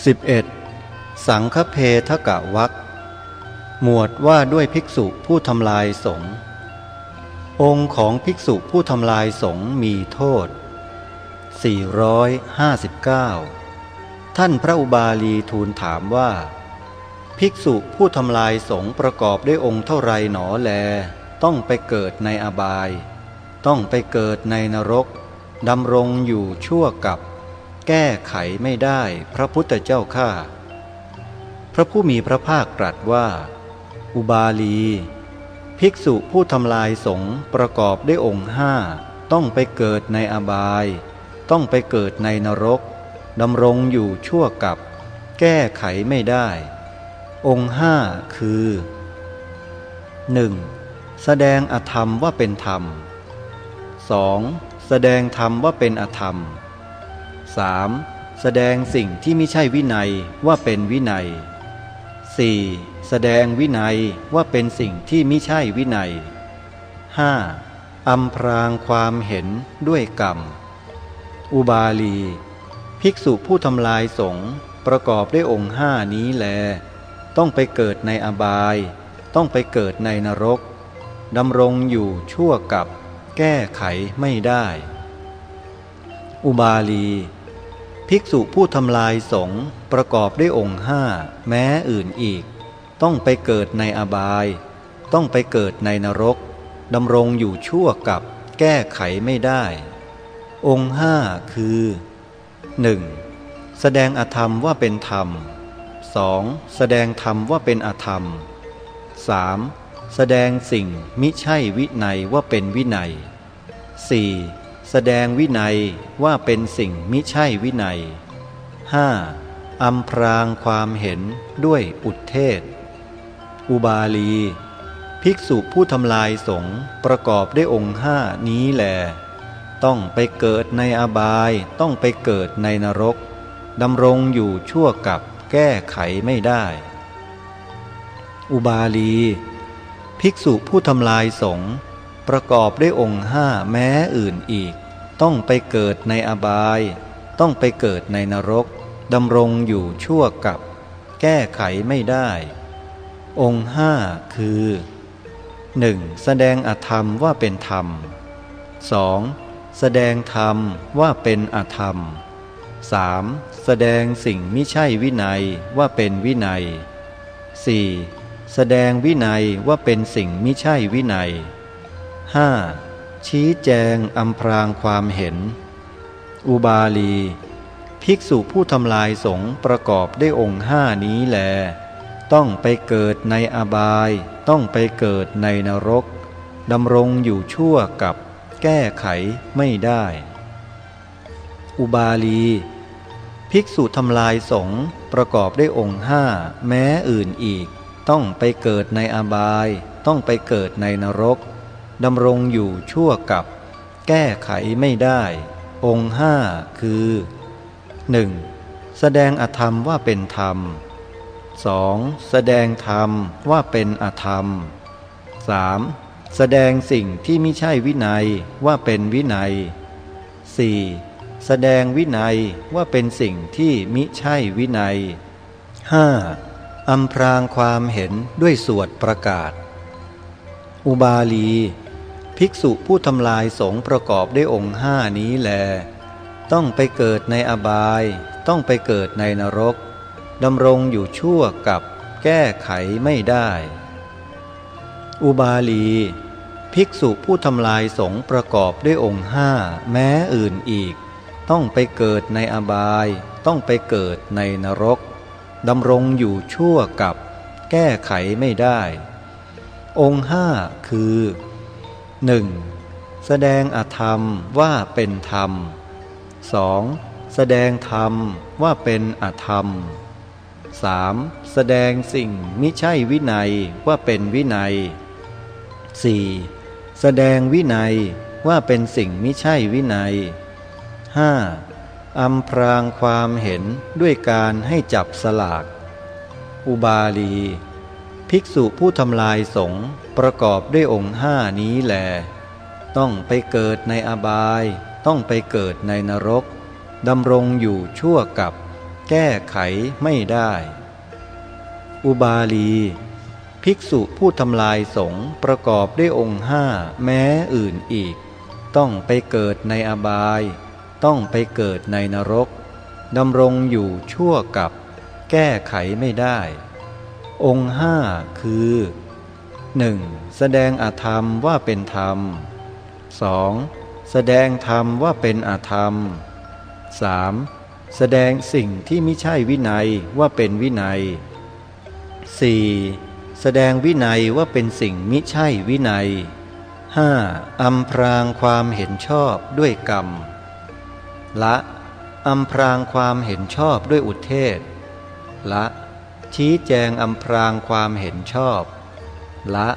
11. สังฆเพทกะวักหมวดว่าด้วยภิกษุผู้ทำลายสงฆ์องค์ของภิกษุผู้ทำลายสงฆ์มีโทษ 459 ท่านพระอุบาลีทูลถามว่า ภิกษุผู้ทำลายสงฆ์ประกอบด้วยองค์เท่าไรหนอแล ต้องไปเกิดในอบาย ต้องไปเกิดในนรกดำรงอยู่ชั่วกับ แก้ไขไม่ได้พระพุทธเจ้าข้าพระผู้มีพระภาคตรัสว่า อุบาลี ภิกษุผู้ทำลายสงประกอบด้วยองค์ห้าต้องไปเกิดในอบาย ต้องไปเกิดในนรกดำรงอยู่ชั่วกับ แก้ไขไม่ได้ องค์ห้าคือ 1. แสดงอธรรมว่าเป็นธรรม 2. แสดงธรรมว่าเป็นอธรรม 3. แสดงสิ่งที่ไม่ใช่วินัยว่าเป็นวินัย 4. แสดงวินัยว่าเป็นสิ่งที่ไม่ใช่วินัย 5. อัมพรางความเห็นด้วยกรรม อุบาลี ภิกษุผู้ทำลายสงประกอบด้วยองค์ห้านี้แล ต้องไปเกิดในอบาย ต้องไปเกิดในนรกดำรงอยู่ชั่วกับ แก้ไขไม่ได้ อุบาลี ภิกษุผู้ทำลายสงประกอบด้วยองค์ห้าแม้อื่นอีก ต้องไปเกิดในอบาย ต้องไปเกิดในนรกดำรงอยู่ชั่วกับแก้ไขไม่ได้ องค์ห้าคือ 1. แสดงอธรรมว่าเป็นธรรม 2. แสดงธรรมว่าเป็นอธรรม 3. แสดงสิ่งมิใช่วินัยว่าเป็นวินัย 4. แสดงวินัยว่าเป็นสิ่งมิใช่วินัย 5. อัมพรางความเห็นด้วยอุทเทศ อุบาลี ภิกษุผู้ทำลายสงประกอบด้วยองค์ห้านี้แหลต้องไปเกิดในอบายต้องไปเกิดในนรกดำรงอยู่ชั่วกับแก้ไขไม่ได้ อุบาลี ภิกษุผู้ทำลายสงประกอบด้วยองค์ห้าแม้อื่นอีก ต้องไปเกิดในอบาย ต้องไปเกิดในนรกดำรงอยู่ชั่วกับ แก้ไขไม่ได้ องค์ห้าคือ 1. แสดงอธรรมว่าเป็นธรรม 2. แสดงธรรมว่าเป็นอธรรม 3. แสดงสิ่งมิใช่วินัยว่าเป็นวินัย 4. แสดงวินัยว่าเป็นสิ่งมิใช่วินัย 5. ชี้แจงอำพรางความเห็น อุบาลี ภิกษุผู้ทำลายสงประกอบได้องค์ห้านี้แล ต้องไปเกิดในอบาย ต้องไปเกิดในนรกดำรงอยู่ชั่วกับแก้ไขไม่ได้ อุบาลี ภิกษุทำลายสงประกอบได้องค์ห้าแม้อื่นอีก ต้องไปเกิดในอบาย ต้องไปเกิดในนรก ดำรงอยู่ชั่วกับ แก้ไขไม่ได้ องค์ห้าคือ 1. แสดงอธรรมว่าเป็นธรรม 2. แสดงธรรมว่าเป็นอธรรม 3. แสดงสิ่งที่ไม่ใช่วินัยว่าเป็นวินัย 4. แสดงวินัยว่าเป็นสิ่งที่มิใช่วินัย 5. อำพรางความเห็นด้วยสวดประกาศ อุบาลี ภิกษุผู้ทำลายสงประกอบด้วยองค์ห้านี้แล ต้องไปเกิดในอบาย ต้องไปเกิดในนรกดำรงอยู่ชั่วกับแก้ไขไม่ได้ อุบาลี ภิกษุผู้ทำลายสงประกอบด้วยองค์ห้าแม้อื่นอีก ต้องไปเกิดในอบาย ต้องไปเกิดในนรกดำรงอยู่ชั่วกับ แก้ไขไม่ได้ องค์ห้าคือ 1. แสดงอธรรมว่าเป็นธรรม 2. แสดงธรรมว่าเป็นอธรรม 3. แสดงสิ่งมิใช่วินัยว่าเป็นวินัย 4. แสดงวินัยว่าเป็นสิ่งมิใช่วินัย 5. อำพรางความเห็นด้วยการให้จับสลาก อุบาลี ภิกษุผู้ทำลายสง ประกอบด้วยองค์ห้านี้แหลต้องไปเกิดในอบาย ต้องไปเกิดในนรกดำรงอยู่ชั่วกับ แก้ไขไม่ได้ อุบาลี ภิกษุผู้ทำลายสงประกอบด้วยองค์ห้าแม้อื่นอีก ต้องไปเกิดในอบาย ต้องไปเกิดในนรกดำรงอยู่ชั่วกับ แก้ไขไม่ได้ องค์ห้าคือ 1. แสดงอาธรรมว่าเป็นธรรม 2. แสดงธรรมว่าเป็นอาธรรม 3. แสดงสิ่งที่ไม่ใช่วินัยว่าเป็นวินัย 4. แสดงวินัยว่าเป็นสิ่งมิใช่วินัย 5. อำพรางความเห็นชอบด้วยกรรม ละอำพรางความเห็นชอบด้วยอุเทศ ละ ชี้แจงอำพรางความเห็นชอบ ละ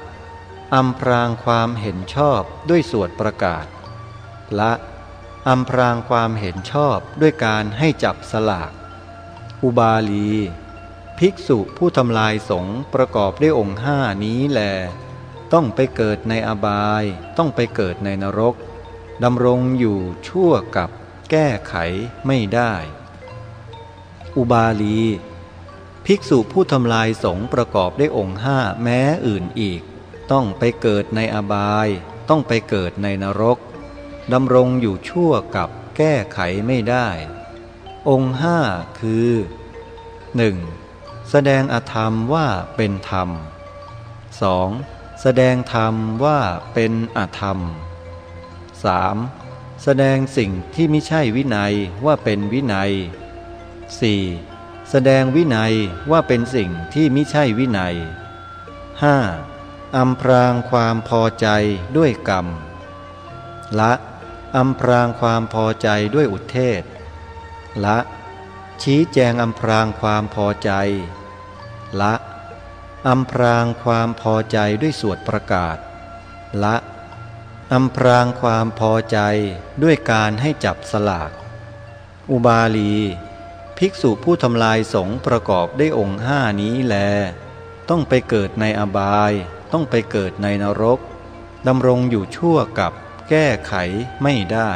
อำพรางความเห็นชอบด้วยสวดประกาศ ละอำพรางความเห็นชอบด้วยการให้จับสลาก อุบาลี ภิกษุผู้ทำลายสงประกอบด้วยองค์ห้านี้แล ต้องไปเกิดในอบาย ต้องไปเกิดในนรกดำรงอยู่ชั่วกับแก้ไขไม่ได้ อุบาลี ภิกษุผู้ทำลายสงประกอบด้วยองค์ห้าแม้อื่นอีก ต้องไปเกิดในอบาย ต้องไปเกิดในนรกดำรงอยู่ชั่วกับแก้ไขไม่ได้ องค์ห้าคือ 1. แสดงอธรรมว่าเป็นธรรม 2. แสดงธรรมว่าเป็นอธรรม 3. แสดงสิ่งที่ไม่ใช่วินัยว่าเป็นวินัย 4. แสดงวินัยว่าเป็นสิ่งที่ไม่ใช่วินัย 5. อำพรางความพอใจด้วยกรรม ละอำพรางความพอใจด้วยอุเทศ ละ ชี้แจงอำพรางความพอใจ ละอำพรางความพอใจด้วยสวดประกาศ ละอำพรางความพอใจด้วยการให้จับสลาก อุบาลี ภิกษุผู้ทำลายสงประกอบได้องค์ห้านี้แล ต้องไปเกิดในอบาย ต้องไปเกิดในนรกดำรงอยู่ชั่วกับแก้ไขไม่ได้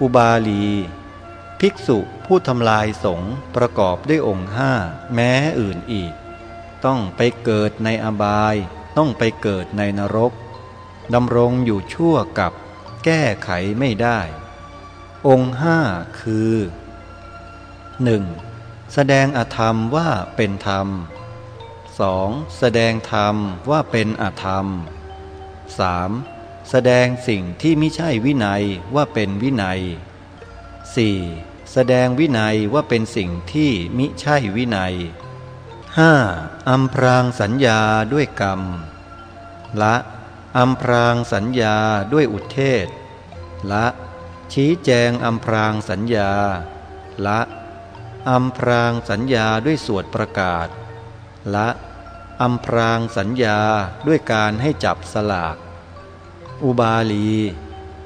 อุบาลี ภิกษุผู้ทำลายสงประกอบด้วยองค์ห้าแม้อื่นอีก ต้องไปเกิดในอบาย ต้องไปเกิดในนรกดำรงอยู่ชั่วกับแก้ไขไม่ได้ องค์ห้าคือ 1. แสดงอธรรมว่าเป็นธรรม 2. แสดงธรรมว่าเป็นอธรรม 3. แสดงสิ่งที่ไม่ใช่วินัยว่าเป็นวินัย 4. แสดงวินัยว่าเป็นสิ่งที่มิใช่วินัย 5. อัมพรางสัญญาด้วยกรรม ละอัมพรางสัญญาด้วยอุเทศ ละ ชี้แจงอัมพรางสัญญา ละ อัมพรางสัญญาด้วยสวดประกาศ ละอัมพรางสัญญาด้วยการให้จับสลาก อุบาลี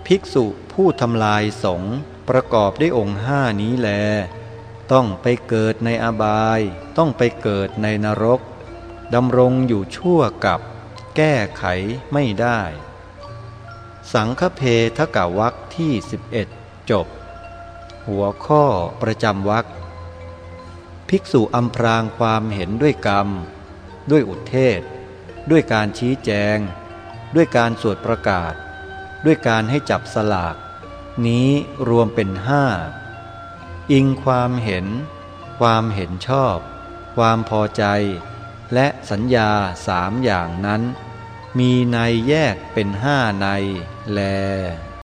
ภิกษุผู้ทำลายสงประกอบด้วยองค์ห้านี้แล ต้องไปเกิดในอบาย ต้องไปเกิดในนรกดำรงอยู่ชั่วกับ แก้ไขไม่ได้ สังฆเพทกวักที่ 11 จบ หัวข้อประจำวัก ภิกษุอัมพรางความเห็นด้วยกรรม ด้วยอุเทศ ด้วยการชี้แจง ด้วยการสวดประกาศ ด้วยการให้จับสลาก นี้รวมเป็นห้าอิงความเห็น ความเห็นชอบ ความพอใจ และสัญญาสามอย่างนั้น มีในแยกเป็นห้าในแล